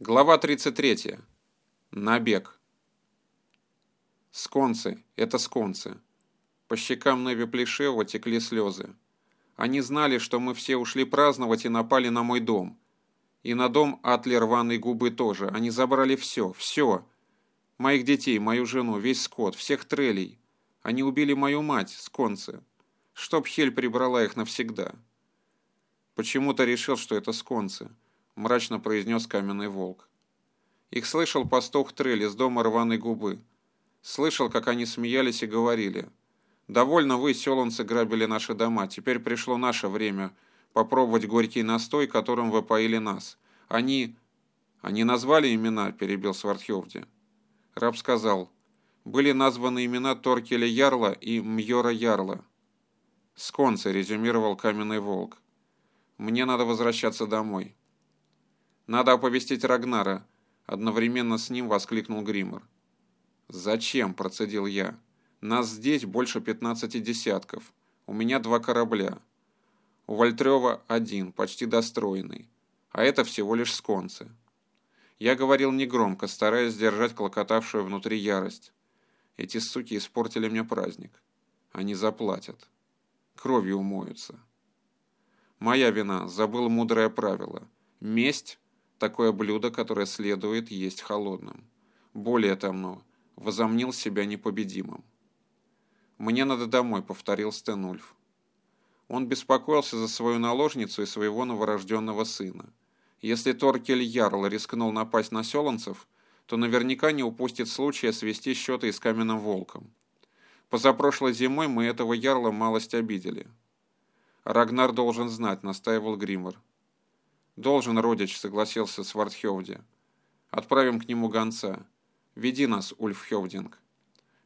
Глава 33. Набег. Сконцы, это сконцы. По щекам Неви Плешева текли слезы. Они знали, что мы все ушли праздновать и напали на мой дом. И на дом Атли рваной губы тоже. Они забрали все, все. Моих детей, мою жену, весь скот, всех трелей. Они убили мою мать, сконцы. Чтоб Хель прибрала их навсегда. Почему-то решил, что это сконцы. — мрачно произнес каменный волк. Их слышал пастух Трель из дома рваной губы. Слышал, как они смеялись и говорили. «Довольно вы, селанцы, грабили наши дома. Теперь пришло наше время попробовать горький настой, которым вы поили нас. Они...» «Они назвали имена», — перебил Свардхевди. Раб сказал. «Были названы имена Торкеля Ярла и Мьора Ярла». «Сконцы», — резюмировал каменный волк. «Мне надо возвращаться домой». «Надо оповестить Рагнара», — одновременно с ним воскликнул Гриммер. «Зачем?» — процедил я. «Нас здесь больше пятнадцати десятков. У меня два корабля. У Вольтрева один, почти достроенный. А это всего лишь сконцы». Я говорил негромко, стараясь сдержать клокотавшую внутри ярость. Эти суки испортили мне праздник. Они заплатят. Кровью умоются. Моя вина, забыл мудрое правило. Месть Такое блюдо, которое следует есть холодным. Более того, возомнил себя непобедимым. «Мне надо домой», — повторил Стенульф. Он беспокоился за свою наложницу и своего новорожденного сына. Если Торкель Ярл рискнул напасть на селанцев, то наверняка не упустит случая свести счеты с каменным волком. Позапрошлой зимой мы этого Ярла малость обидели. Рагнар должен знать, настаивал Гриммер. «Должен, родич», — согласился Свардхевди. «Отправим к нему гонца. Веди нас, Ульф Хевдинг».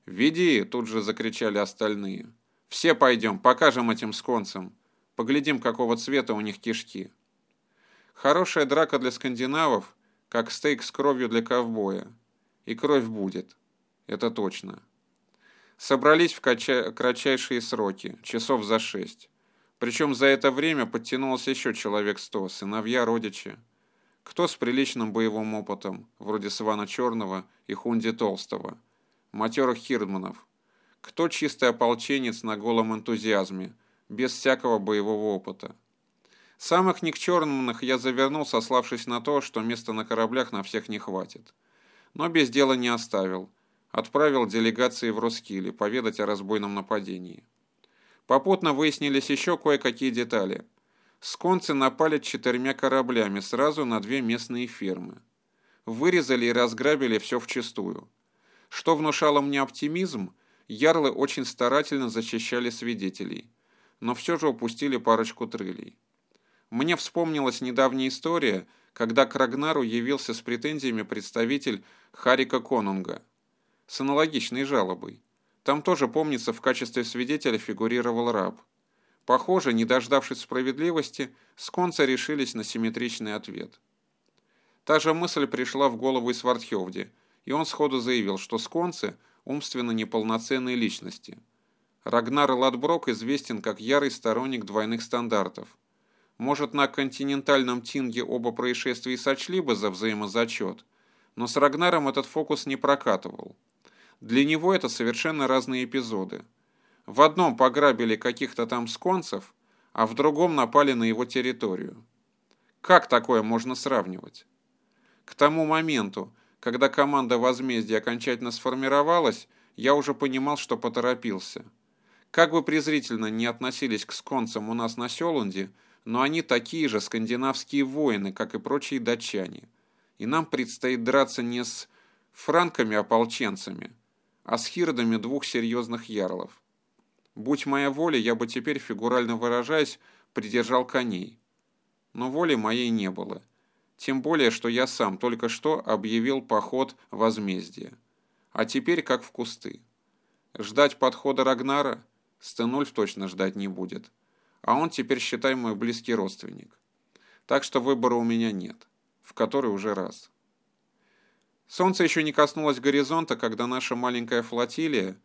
«Веди!» — тут же закричали остальные. «Все пойдем, покажем этим сконцам. Поглядим, какого цвета у них кишки». Хорошая драка для скандинавов, как стейк с кровью для ковбоя. И кровь будет. Это точно. Собрались в кратчайшие сроки, часов за шесть. Причем за это время подтянулось еще человек сто, сыновья, родичи. Кто с приличным боевым опытом, вроде Свана Черного и Хунди Толстого, матерых хирдманов. Кто чистый ополченец на голом энтузиазме, без всякого боевого опыта. Самых никчерных я завернул, сославшись на то, что места на кораблях на всех не хватит. Но без дела не оставил. Отправил делегации в Роскиле поведать о разбойном нападении. Попутно выяснились еще кое-какие детали. Сконцы напали четырьмя кораблями сразу на две местные фермы. Вырезали и разграбили все вчистую. Что внушало мне оптимизм, ярлы очень старательно защищали свидетелей, но все же упустили парочку трылей. Мне вспомнилась недавняя история, когда к Рагнару явился с претензиями представитель Харика Конунга с аналогичной жалобой. Там тоже, помнится, в качестве свидетеля фигурировал раб. Похоже, не дождавшись справедливости, сконцы решились на симметричный ответ. Та же мысль пришла в голову и Свардхевде, и он сходу заявил, что сконцы – умственно неполноценные личности. Рагнар Ладброк известен как ярый сторонник двойных стандартов. Может, на континентальном Тинге оба происшествия сочли бы за взаимозачет, но с Рагнаром этот фокус не прокатывал. Для него это совершенно разные эпизоды. В одном пограбили каких-то там сконцев, а в другом напали на его территорию. Как такое можно сравнивать? К тому моменту, когда команда возмездия окончательно сформировалась, я уже понимал, что поторопился. Как бы презрительно не относились к сконцам у нас на Селунде, но они такие же скандинавские воины, как и прочие датчане. И нам предстоит драться не с франками-ополченцами, а с хирдами двух серьезных ярлов. Будь моя воля, я бы теперь, фигурально выражаясь, придержал коней. Но воли моей не было. Тем более, что я сам только что объявил поход возмездия. А теперь как в кусты. Ждать подхода Рагнара Стенульф точно ждать не будет. А он теперь, считай, мой близкий родственник. Так что выбора у меня нет. В который уже раз. Солнце еще не коснулось горизонта, когда наша маленькая флотилия,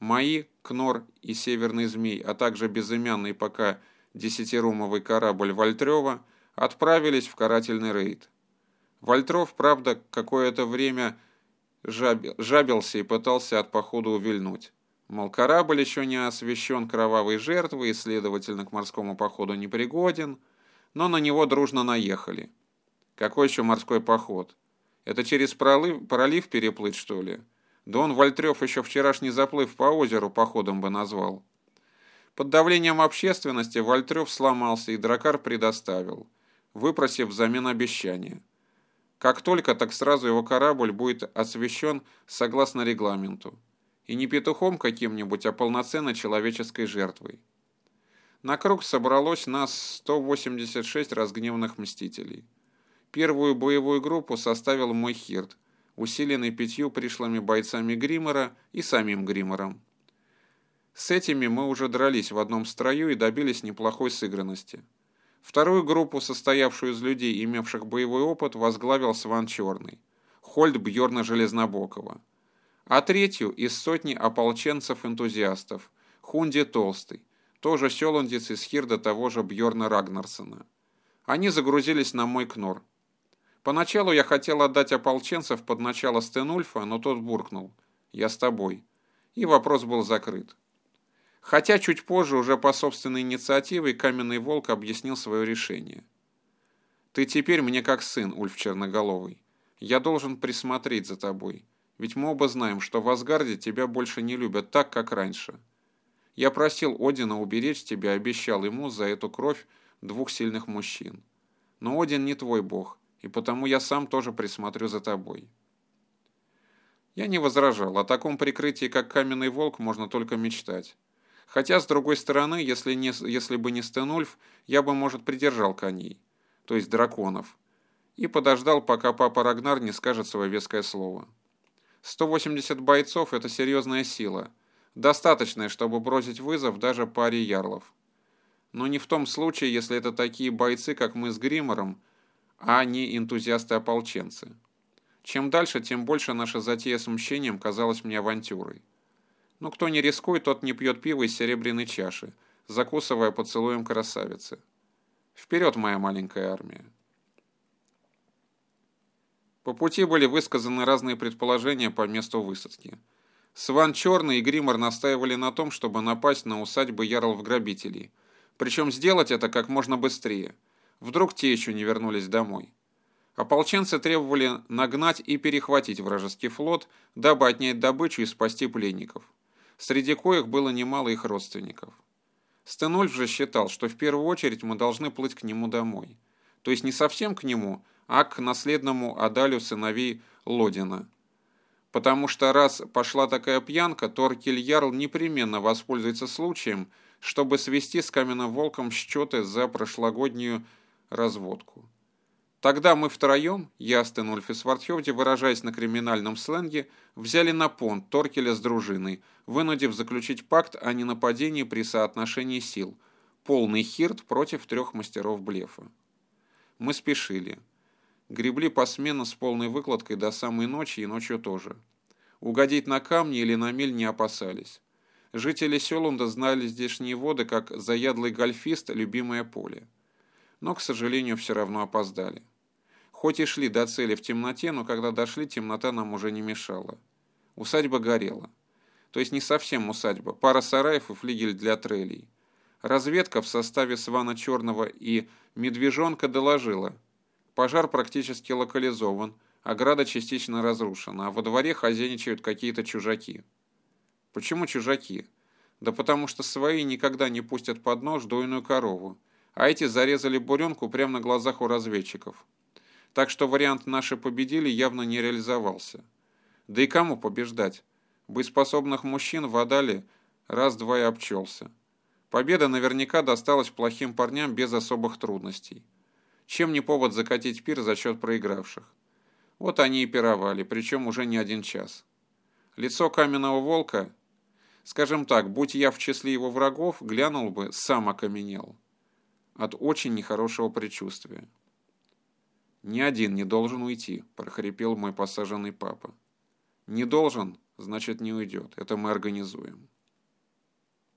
мои, Кнор и Северный Змей, а также безымянный пока десятирумовый корабль Вольтрева отправились в карательный рейд. Вольтров, правда, какое-то время жабился и пытался от похода увильнуть. Мол, корабль еще не освещен кровавой жертвой и, следовательно, к морскому походу не пригоден, но на него дружно наехали. Какой еще морской поход? Это через пролив, пролив переплыть, что ли? Да он Вольтрев еще вчерашний заплыв по озеру походом бы назвал. Под давлением общественности Вольтрев сломался и дракар предоставил, выпросив взамен обещания. Как только, так сразу его корабль будет освещен согласно регламенту. И не петухом каким-нибудь, а полноценной человеческой жертвой. На круг собралось нас 186 разгневанных мстителей. Первую боевую группу составил мой Хирт, усиленный пятью пришлыми бойцами Гриммера и самим Гриммером. С этими мы уже дрались в одном строю и добились неплохой сыгранности. Вторую группу, состоявшую из людей, имевших боевой опыт, возглавил Сван Черный, Хольд Бьорна Железнобокова. А третью – из сотни ополченцев-энтузиастов, Хунди Толстый, тоже селандец из Хирда того же Бьорна Рагнарсона. Они загрузились на мой кнор. Поначалу я хотел отдать ополченцев под начало Стенульфа, но тот буркнул «Я с тобой». И вопрос был закрыт. Хотя чуть позже, уже по собственной инициативе, Каменный Волк объяснил свое решение. «Ты теперь мне как сын, Ульф Черноголовый. Я должен присмотреть за тобой, ведь мы оба знаем, что в Асгарде тебя больше не любят так, как раньше. Я просил Одина уберечь тебя, обещал ему за эту кровь двух сильных мужчин. Но Один не твой бог, и потому я сам тоже присмотрю за тобой». Я не возражал, о таком прикрытии, как Каменный Волк, можно только мечтать. Хотя, с другой стороны, если, не, если бы не Стенульф, я бы, может, придержал коней, то есть драконов, и подождал, пока папа Рагнар не скажет свое веское слово. 180 бойцов – это серьезная сила, достаточная, чтобы бросить вызов даже паре ярлов. Но не в том случае, если это такие бойцы, как мы с Гримором, а не энтузиасты-ополченцы. Чем дальше, тем больше наша затея с мщением казалась мне авантюрой. Но кто не рискует, тот не пьет пиво из серебряной чаши, закусывая поцелуем красавицы. Вперед, моя маленькая армия! По пути были высказаны разные предположения по месту высадки. Сван Черный и Гримор настаивали на том, чтобы напасть на усадьбы ярлов-грабителей. Причем сделать это как можно быстрее. Вдруг те еще не вернулись домой. Ополченцы требовали нагнать и перехватить вражеский флот, дабы отнять добычу и спасти пленников среди коих было немало их родственников. Стенольф же считал, что в первую очередь мы должны плыть к нему домой. То есть не совсем к нему, а к наследному Адалю сыновей Лодина. Потому что раз пошла такая пьянка, то Аркель Ярл непременно воспользуется случаем, чтобы свести с Каменным Волком счеты за прошлогоднюю разводку. Тогда мы втроем, я, Стенульф и Свартхевди, выражаясь на криминальном сленге, взяли на понт Торкеля с дружиной, вынудив заключить пакт о ненападении при соотношении сил, полный хирт против трех мастеров блефа. Мы спешили. Гребли посменно с полной выкладкой до самой ночи и ночью тоже. Угодить на камни или на мель не опасались. Жители Селунда знали здешние воды как заядлый гольфист, любимое поле но, к сожалению, все равно опоздали. Хоть и шли до цели в темноте, но когда дошли, темнота нам уже не мешала. Усадьба горела. То есть не совсем усадьба, пара сараев и флигель для трелей. Разведка в составе Свана Черного и Медвежонка доложила. Пожар практически локализован, ограда частично разрушена, а во дворе хозяйничают какие-то чужаки. Почему чужаки? Да потому что свои никогда не пустят под нож дойную корову, а эти зарезали буренку прямо на глазах у разведчиков. Так что вариант «наши победили» явно не реализовался. Да и кому побеждать? Боеспособных мужчин в Адале раз-два и обчелся. Победа наверняка досталась плохим парням без особых трудностей. Чем не повод закатить пир за счет проигравших? Вот они и пировали, причем уже не один час. Лицо каменного волка, скажем так, будь я в числе его врагов, глянул бы, сам окаменел от очень нехорошего предчувствия. «Ни один не должен уйти», – прохрипел мой посаженный папа. «Не должен, значит не уйдет. Это мы организуем».